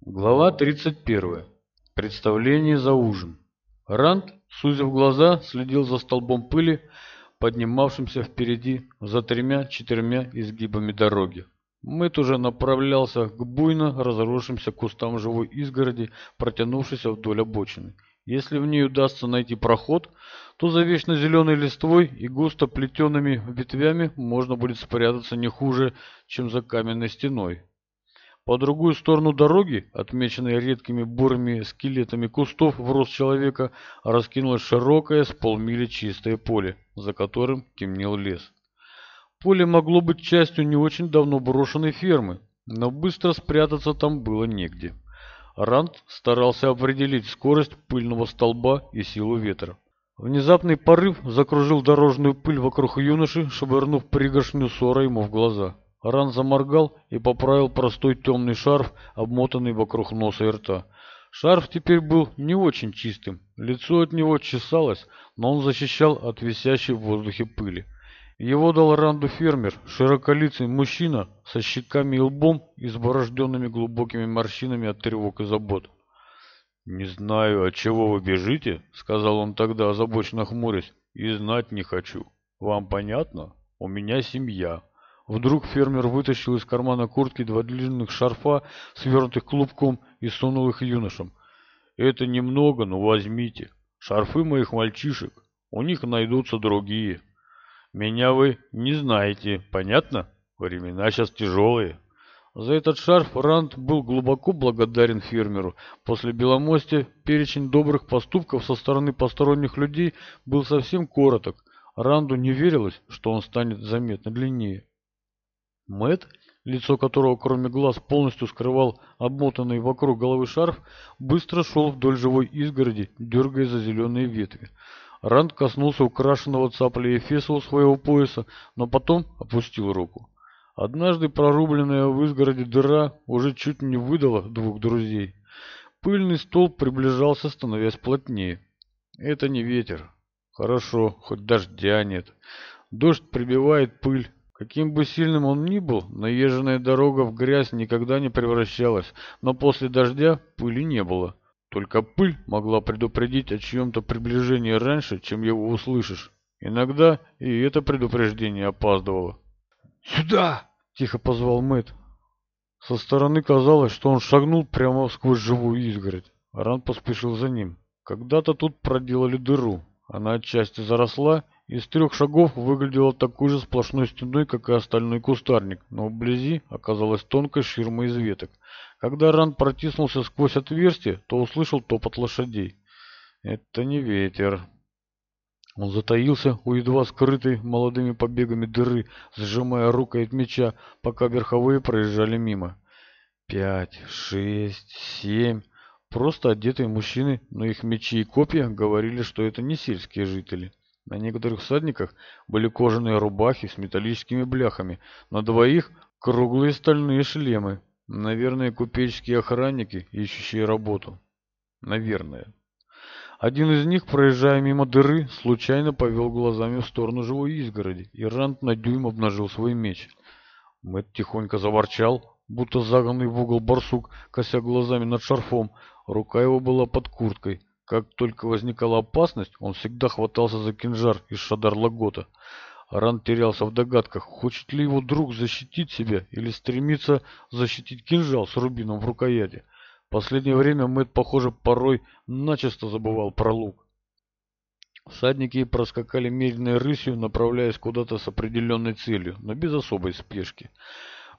Глава 31. Представление за ужин. Ранд, сузив глаза, следил за столбом пыли, поднимавшимся впереди за тремя-четырьмя изгибами дороги. Мэтт уже направлялся к буйно разросшимся кустам живой изгороди, протянувшейся вдоль обочины, если в ней удастся найти проход, то за вечно зеленой листвой и густо плетеными ветвями можно будет спрятаться не хуже, чем за каменной стеной. По другую сторону дороги, отмеченной редкими бурыми скелетами кустов в рост человека, раскинулось широкое с полмили чистое поле, за которым темнел лес. Поле могло быть частью не очень давно брошенной фермы, но быстро спрятаться там было негде. Ранд старался определить скорость пыльного столба и силу ветра. Внезапный порыв закружил дорожную пыль вокруг юноши, швырнув пригоршню ссора ему в глаза. Ран заморгал и поправил простой темный шарф, обмотанный вокруг носа и рта. Шарф теперь был не очень чистым, лицо от него чесалось, но он защищал от висящей в воздухе пыли. Его дал Ранду фермер, широколицый мужчина со щеками и лбом, изборожденными глубокими морщинами от тревог и забот. «Не знаю, от чего вы бежите», — сказал он тогда, озабоченно хмурясь, — «и знать не хочу. Вам понятно? У меня семья». Вдруг фермер вытащил из кармана куртки два длинных шарфа, свернутых клубком, и сунул их юношам. «Это немного, но возьмите. Шарфы моих мальчишек. У них найдутся другие». Меня вы не знаете, понятно? Времена сейчас тяжелые. За этот шарф Ранд был глубоко благодарен фермеру. После Беломостя перечень добрых поступков со стороны посторонних людей был совсем короток. Ранду не верилось, что он станет заметно длиннее. Мэт, лицо которого кроме глаз полностью скрывал обмотанный вокруг головы шарф, быстро шел вдоль живой изгороди, дергая за зеленые ветви. Ранд коснулся украшенного цаплей Эфеса у своего пояса, но потом опустил руку. Однажды прорубленная в изгороде дыра уже чуть не выдала двух друзей. Пыльный столб приближался, становясь плотнее. Это не ветер. Хорошо, хоть дождя нет. Дождь прибивает пыль. Каким бы сильным он ни был, наезженная дорога в грязь никогда не превращалась, но после дождя пыли не было. Только пыль могла предупредить о чьем-то приближении раньше, чем его услышишь. Иногда и это предупреждение опаздывало. «Сюда!» — тихо позвал Мэт. Со стороны казалось, что он шагнул прямо сквозь живую изгородь. Аран поспешил за ним. Когда-то тут проделали дыру. Она отчасти заросла и с трех шагов выглядела такой же сплошной стеной, как и остальной кустарник, но вблизи оказалась тонкой ширмой из веток, когда Ран протиснулся сквозь отверстие, то услышал топот лошадей. Это не ветер. Он затаился у едва скрытой молодыми побегами дыры, сжимая рукой от меча, пока верховые проезжали мимо. Пять, шесть, семь. Просто одетые мужчины, но их мечи и копья говорили, что это не сельские жители. На некоторых всадниках были кожаные рубахи с металлическими бляхами, на двоих круглые стальные шлемы, Наверное, купеческие охранники, ищущие работу. Наверное. Один из них, проезжая мимо дыры, случайно повел глазами в сторону живой изгороди, и Рант на дюйм обнажил свой меч. Мэтт тихонько заворчал, будто загнанный в угол барсук, кося глазами над шарфом. Рука его была под курткой. Как только возникала опасность, он всегда хватался за кинжар из шадар-лагота. Ран терялся в догадках, хочет ли его друг защитить себя или стремится защитить кинжал с рубином в рукояти. В последнее время Мэтт, похоже, порой начисто забывал про лук. Всадники проскакали медленной рысью, направляясь куда-то с определенной целью, но без особой спешки.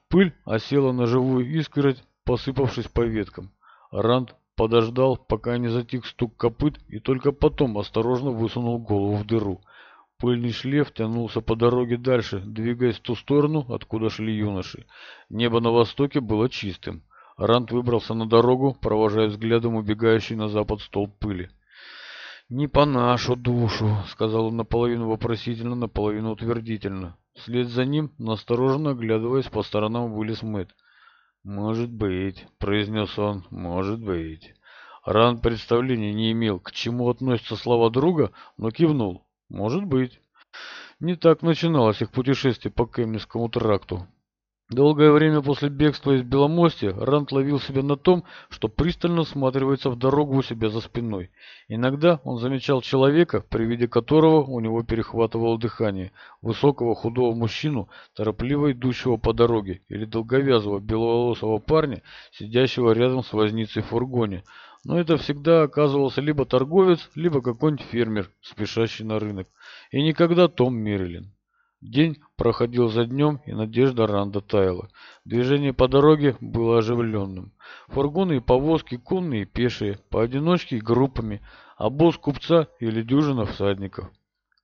Пыль осела на живую искороть, посыпавшись по веткам. Ранд подождал, пока не затих стук копыт, и только потом осторожно высунул голову в дыру – Пыльный шлейф тянулся по дороге дальше, двигаясь в ту сторону, откуда шли юноши. Небо на востоке было чистым. Рант выбрался на дорогу, провожая взглядом убегающий на запад столб пыли. «Не по нашу душу», — сказал он наполовину вопросительно, наполовину утвердительно. Вслед за ним, настороженно оглядываясь по сторонам, вылез Мэтт. «Может быть», — произнес он, — «может быть». Ран представления не имел, к чему относятся слова друга, но кивнул. Может быть. Не так начиналось их путешествие по Кемнинскому тракту. Долгое время после бегства из Беломостя Рант ловил себя на том, что пристально всматривается в дорогу у себя за спиной. Иногда он замечал человека, при виде которого у него перехватывало дыхание, высокого худого мужчину, торопливо идущего по дороге, или долговязого беловолосого парня, сидящего рядом с возницей в фургоне но это всегда оказывался либо торговец, либо какой-нибудь фермер, спешащий на рынок. И никогда Том Мерлин. День проходил за днем, и надежда Ранда таяла. Движение по дороге было оживленным. Фургоны и повозки, конные и пешие, поодиночке и группами, а босс купца или дюжина всадников.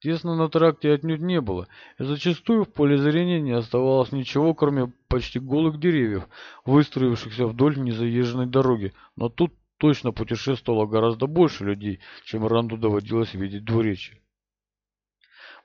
Тесно на тракте отнюдь не было, и зачастую в поле зрения не оставалось ничего, кроме почти голых деревьев, выстроившихся вдоль незаезженной дороги. Но тут точно путешествовало гораздо больше людей, чем Ранду доводилось видеть двуречи.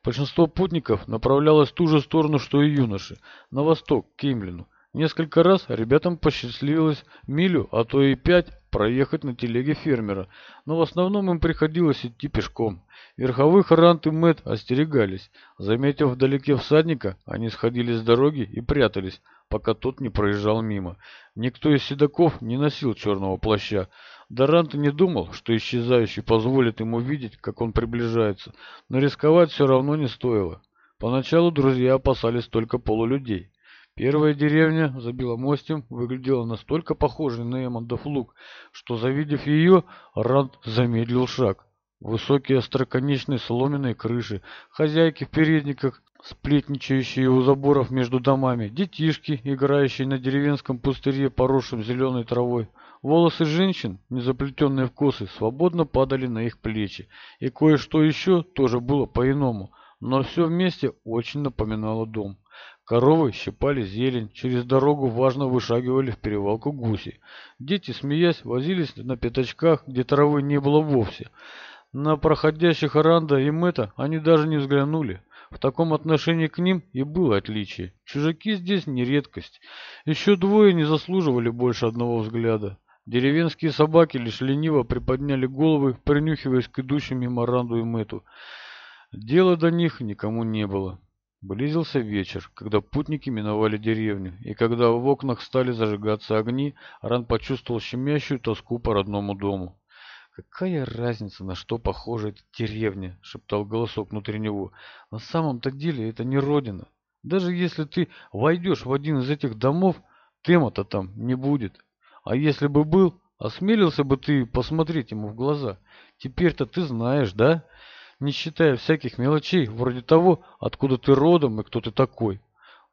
Большинство путников направлялось в ту же сторону, что и юноши, на восток, к Кемлину, Несколько раз ребятам посчастливилось милю, а то и пять проехать на телеге фермера, но в основном им приходилось идти пешком. Верховых Рант и Мэтт остерегались. Заметив вдалеке всадника, они сходили с дороги и прятались, пока тот не проезжал мимо. Никто из седаков не носил черного плаща. Дорант не думал, что исчезающий позволит ему видеть, как он приближается, но рисковать все равно не стоило. Поначалу друзья опасались только полулюдей. Первая деревня за Беломостем выглядела настолько похожей на Эммондафлуг, что, завидев ее, Ранд замедлил шаг. Высокие остроконечные соломенные крыши, хозяйки в передниках, сплетничающие у заборов между домами, детишки, играющие на деревенском пустыре, поросшем зеленой травой. Волосы женщин, не заплетенные в косы, свободно падали на их плечи, и кое-что еще тоже было по-иному, но все вместе очень напоминало дом. Коровы щипали зелень, через дорогу важно вышагивали в перевалку гуси. Дети, смеясь, возились на пятачках, где травы не было вовсе. На проходящих Ранда и Мэтта они даже не взглянули. В таком отношении к ним и было отличие. Чужаки здесь не редкость. Еще двое не заслуживали больше одного взгляда. Деревенские собаки лишь лениво приподняли головы, принюхиваясь к идущим мимо Ранду и Мэту. Дела до них никому не было. Близился вечер, когда путники миновали деревню, и когда в окнах стали зажигаться огни, Ран почувствовал щемящую тоску по родному дому. «Какая разница, на что похожа эта деревня?» — шептал голосок внутри него. «На самом-то деле это не родина. Даже если ты войдешь в один из этих домов, тема-то там не будет. А если бы был, осмелился бы ты посмотреть ему в глаза. Теперь-то ты знаешь, да?» не считая всяких мелочей, вроде того, откуда ты родом и кто ты такой.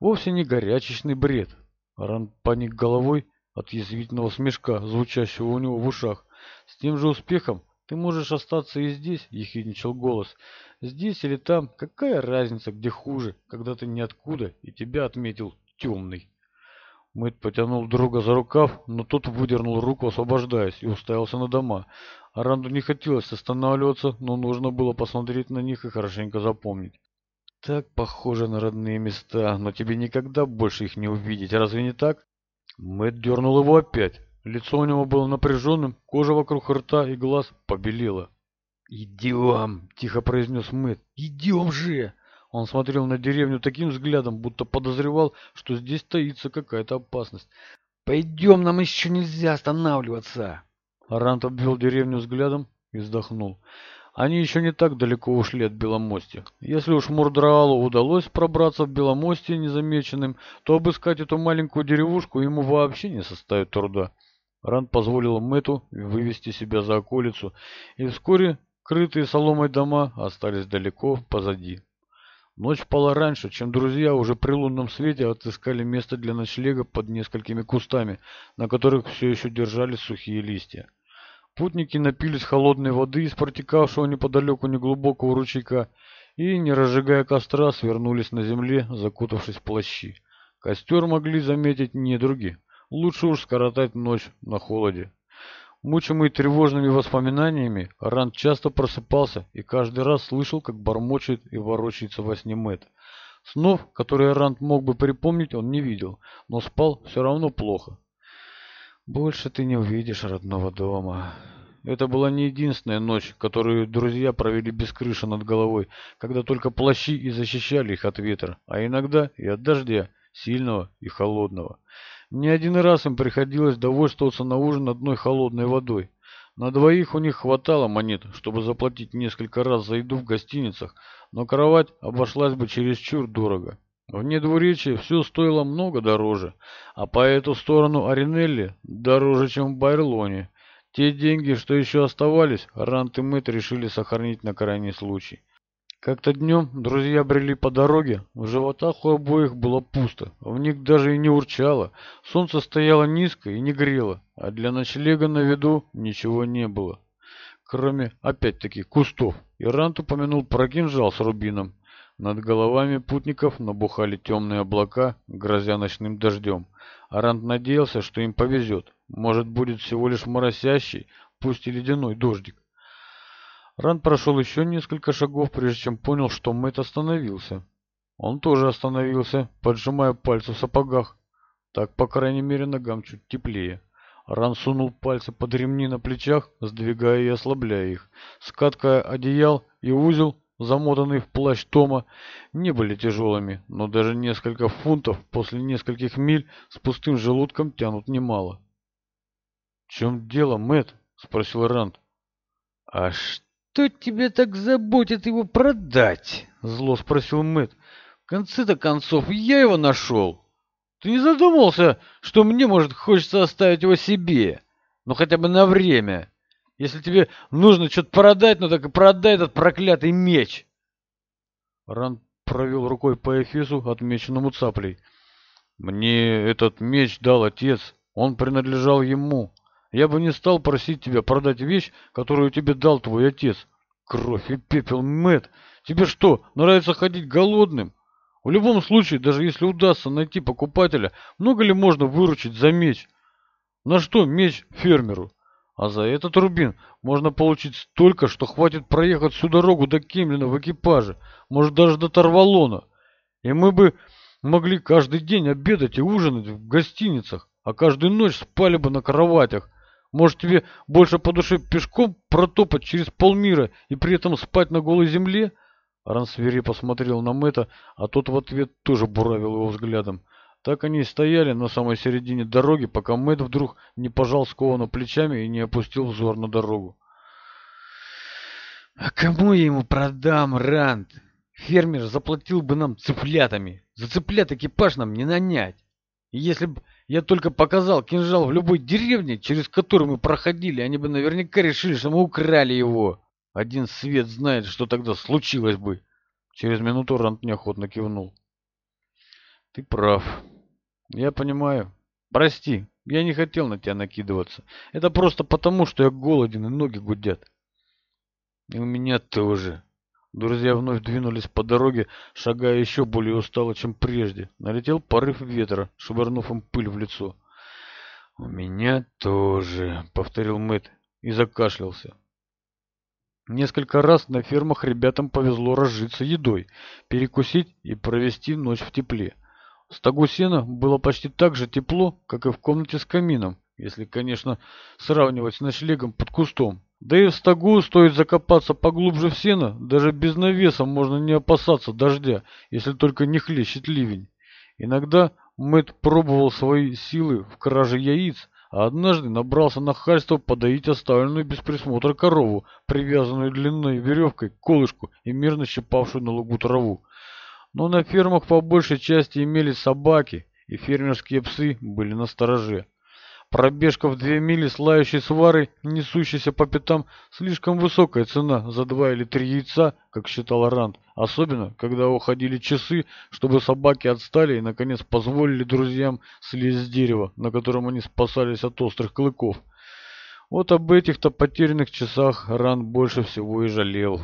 Вовсе не горячечный бред. Ран поник головой от язвительного смешка, звучащего у него в ушах. С тем же успехом ты можешь остаться и здесь, ехидничал голос. Здесь или там, какая разница, где хуже, когда ты ниоткуда и тебя отметил темный. Мэтт потянул друга за рукав, но тот выдернул руку, освобождаясь, и уставился на дома. Аранду не хотелось останавливаться, но нужно было посмотреть на них и хорошенько запомнить. «Так похоже на родные места, но тебе никогда больше их не увидеть, разве не так?» Мэтт дернул его опять. Лицо у него было напряженным, кожа вокруг рта и глаз побелела. «Идем!» – тихо произнес Мэтт. «Идем же!» Он смотрел на деревню таким взглядом, будто подозревал, что здесь таится какая-то опасность. «Пойдем, нам еще нельзя останавливаться!» Арант обвел деревню взглядом и вздохнул. Они еще не так далеко ушли от Беломостя. Если уж Мурдраалу удалось пробраться в Беломосте незамеченным, то обыскать эту маленькую деревушку ему вообще не составит труда. Ранд позволил Мэту вывести себя за околицу, и вскоре крытые соломой дома остались далеко позади. Ночь пала раньше, чем друзья уже при лунном свете отыскали место для ночлега под несколькими кустами, на которых все еще держались сухие листья. Путники напились холодной воды из протекавшего неподалеку неглубокого ручейка и, не разжигая костра, свернулись на земле, закутавшись в плащи. Костер могли заметить не другие. Лучше уж скоротать ночь на холоде. Мучимый тревожными воспоминаниями, Ранд часто просыпался и каждый раз слышал, как бормочет и ворочается во сне Мэтт. Снов, которые Ранд мог бы припомнить, он не видел, но спал все равно плохо. «Больше ты не увидишь родного дома». Это была не единственная ночь, которую друзья провели без крыши над головой, когда только плащи и защищали их от ветра, а иногда и от дождя, сильного и холодного. Не один раз им приходилось довольствоваться на ужин одной холодной водой. На двоих у них хватало монет, чтобы заплатить несколько раз за еду в гостиницах, но кровать обошлась бы чересчур дорого. Вне двуречия все стоило много дороже, а по эту сторону Аринелли дороже, чем в Байрлоне. Те деньги, что еще оставались, Рант и Мэтт решили сохранить на крайний случай. Как-то днем друзья брели по дороге, в животах у обоих было пусто, а в них даже и не урчало, солнце стояло низко и не грело, а для ночлега на виду ничего не было, кроме, опять-таки, кустов. Ирант упомянул про кинжал с рубином. Над головами путников набухали темные облака, грозя ночным дождем. Арант надеялся, что им повезет, может будет всего лишь моросящий, пусть и ледяной дождик. Ран прошел еще несколько шагов, прежде чем понял, что Мэтт остановился. Он тоже остановился, поджимая пальцы в сапогах. Так, по крайней мере, ногам чуть теплее. Ран сунул пальцы под ремни на плечах, сдвигая и ослабляя их. Скатка одеял и узел, замотанный в плащ Тома, не были тяжелыми, но даже несколько фунтов после нескольких миль с пустым желудком тянут немало. «В чем дело, Мэтт?» — спросил Ранд. «А что?» тебе так заботит его продать?» — зло спросил Мэтт. «В конце-то концов, я его нашел. Ты не задумался, что мне, может, хочется оставить его себе? Ну, хотя бы на время. Если тебе нужно что-то продать, ну так и продай этот проклятый меч!» Ран провел рукой по Эфесу, отмеченному цаплей. «Мне этот меч дал отец. Он принадлежал ему». Я бы не стал просить тебя продать вещь, которую тебе дал твой отец. Кровь и пепел, Мэтт! Тебе что, нравится ходить голодным? В любом случае, даже если удастся найти покупателя, много ли можно выручить за меч? На что меч фермеру? А за этот рубин можно получить столько, что хватит проехать всю дорогу до Кемлина в экипаже, может даже до Тарвалона. И мы бы могли каждый день обедать и ужинать в гостиницах, а каждую ночь спали бы на кроватях, может, тебе больше по душе пешком протопать через полмира и при этом спать на голой земле?» Ран свирепо посмотрел на Мэтта, а тот в ответ тоже буравил его взглядом. Так они и стояли на самой середине дороги, пока Мэтт вдруг не пожал скованно плечами и не опустил взор на дорогу. «А кому я ему продам, Ранд? Фермер заплатил бы нам цыплятами. За цыплят экипаж нам не нанять. Если бы я только показал кинжал в любой деревне, через которую мы проходили, они бы наверняка решили, что мы украли его. Один свет знает, что тогда случилось бы. Через минуту Рант неохотно кивнул. Ты прав. Я понимаю. Прости, я не хотел на тебя накидываться. Это просто потому, что я голоден и ноги гудят. И у меня тоже. Друзья вновь двинулись по дороге, шагая еще более устало, чем прежде. Налетел порыв ветра, швырнув им пыль в лицо. «У меня тоже», — повторил Мэтт и закашлялся. Несколько раз на фермах ребятам повезло разжиться едой, перекусить и провести ночь в тепле. В стогу сена было почти так же тепло, как и в комнате с камином, если, конечно, сравнивать с ночлегом под кустом. Да и в Стагу стоит закопаться поглубже в сено, даже без навеса можно не опасаться дождя, если только не хлещет ливень. Иногда Мэтт пробовал свои силы в краже яиц, а однажды набрался нахальства подоить оставленную без присмотра корову, привязанную длинной веревкой к колышку и мирно щипавшую на лугу траву. Но на фермах по большей части имели собаки, и фермерские псы были на стороже. Пробежка в две мили с лающей сварой, несущейся по пятам, слишком высокая цена за два или три яйца, как считал Ранд, особенно, когда уходили часы, чтобы собаки отстали и, наконец, позволили друзьям слезть с дерева, на котором они спасались от острых клыков. Вот об этих-то потерянных часах Ранд больше всего и жалел.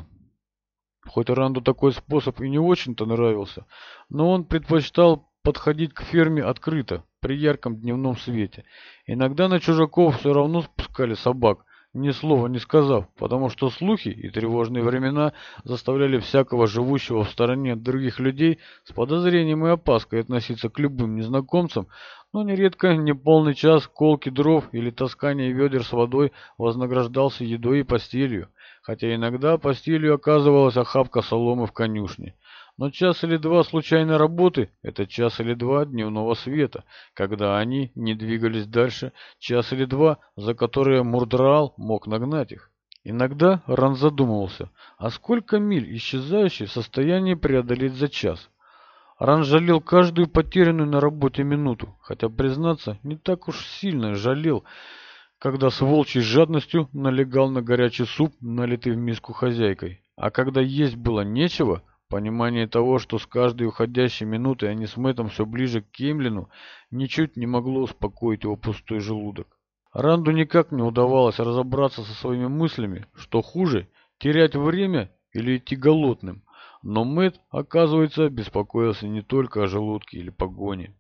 Хоть Ранду такой способ и не очень-то нравился, но он предпочитал подходить к ферме открыто, при ярком дневном свете. Иногда на чужаков все равно спускали собак, ни слова не сказав, потому что слухи и тревожные времена заставляли всякого живущего в стороне от других людей с подозрением и опаской относиться к любым незнакомцам, но нередко неполный час колки дров или таскание ведер с водой вознаграждался едой и постелью, хотя иногда постелью оказывалась охапка соломы в конюшне. Но час или два случайной работы – это час или два дневного света, когда они не двигались дальше, час или два, за которые Мурдрал мог нагнать их. Иногда Ран задумывался, а сколько миль исчезающий в состоянии преодолеть за час? Ран жалел каждую потерянную на работе минуту, хотя, признаться, не так уж сильно жалел, когда с волчьей жадностью налегал на горячий суп, налитый в миску хозяйкой. А когда есть было нечего – Понимание того, что с каждой уходящей минутой они с Мэттом все ближе к Кемлину, ничуть не могло успокоить его пустой желудок. Ранду никак не удавалось разобраться со своими мыслями, что хуже – терять время или идти голодным. Но Мэтт, оказывается, беспокоился не только о желудке или погоне.